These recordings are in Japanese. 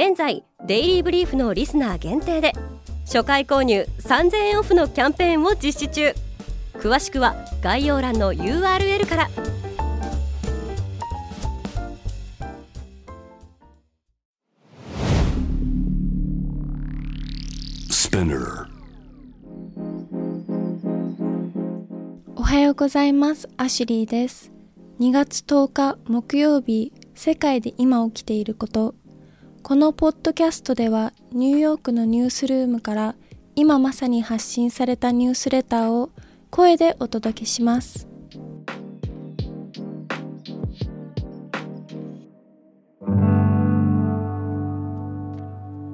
現在デイリーブリーフのリスナー限定で初回購入3000円オフのキャンペーンを実施中。詳しくは概要欄の URL から。おはようございます。アシュリーです。2月10日木曜日世界で今起きていることこのポッドキャストではニューヨークのニュースルームから今まさに発信されたニュースレターを声でお届けします。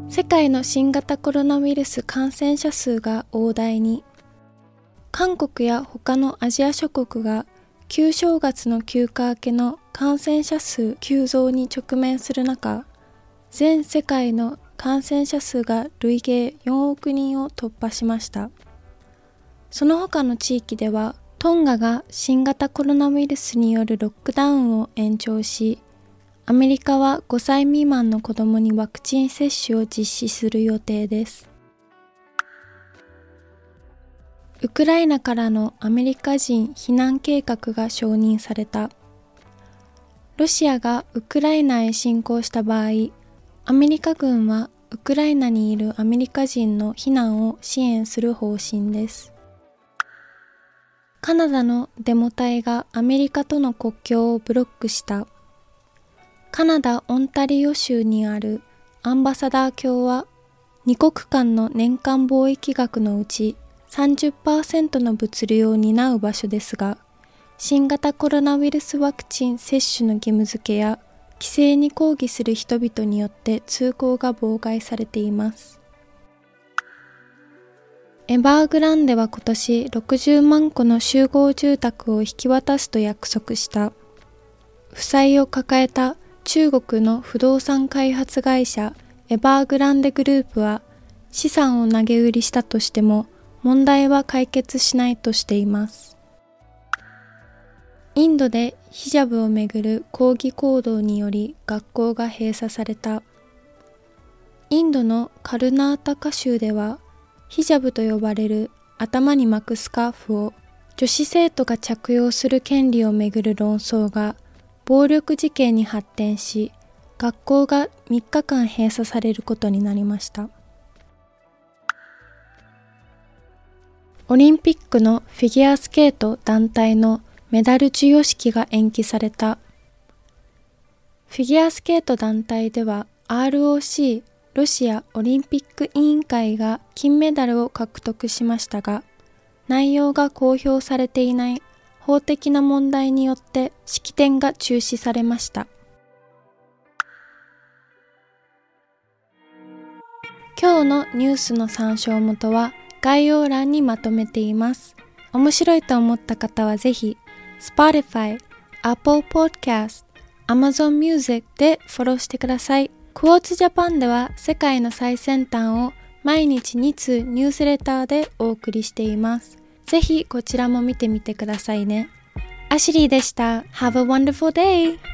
世界の新型コロナウイルス感染者数が大台に韓国や他のアジア諸国が旧正月の休暇明けの感染者数急増に直面する中全世界の感染者数が累計4億人を突破しました。その他の地域ではトンガが新型コロナウイルスによるロックダウンを延長しアメリカは5歳未満の子供にワクチン接種を実施する予定です。ウクライナからのアメリカ人避難計画が承認された。ロシアがウクライナへ侵攻した場合アメリカ軍はウクライナにいるアメリカ人の避難を支援する方針です。カナダのデモ隊がアメリカとの国境をブロックした。カナダ・オンタリオ州にあるアンバサダー卿は2国間の年間貿易額のうち30%の物流を担う場所ですが、新型コロナウイルスワクチン接種の義務付けや規制に抗議する人々によって通行が妨害されています。エバーグランデは今年60万戸の集合住宅を引き渡すと約束した。負債を抱えた中国の不動産開発会社エバーグランデグループは資産を投げ売りしたとしても問題は解決しないとしています。インドでヒジャブをめぐる抗議行動により学校が閉鎖された。インドのカルナータカ州ではヒジャブと呼ばれる頭に巻くスカーフを女子生徒が着用する権利をめぐる論争が暴力事件に発展し学校が3日間閉鎖されることになりましたオリンピックのフィギュアスケート団体のメダル授与式が延期された。フィギュアスケート団体では ROC ロシアオリンピック委員会が金メダルを獲得しましたが、内容が公表されていない法的な問題によって式典が中止されました。今日のニュースの参照元は概要欄にまとめています。面白いと思った方はぜひ Spotify、Apple Podcast、Amazon Music でフォローしてください。クォーツジャパンでは世界の最先端を毎日2通ニュースレターでお送りしています。ぜひこちらも見てみてくださいね。アシリーでした。Have a wonderful day!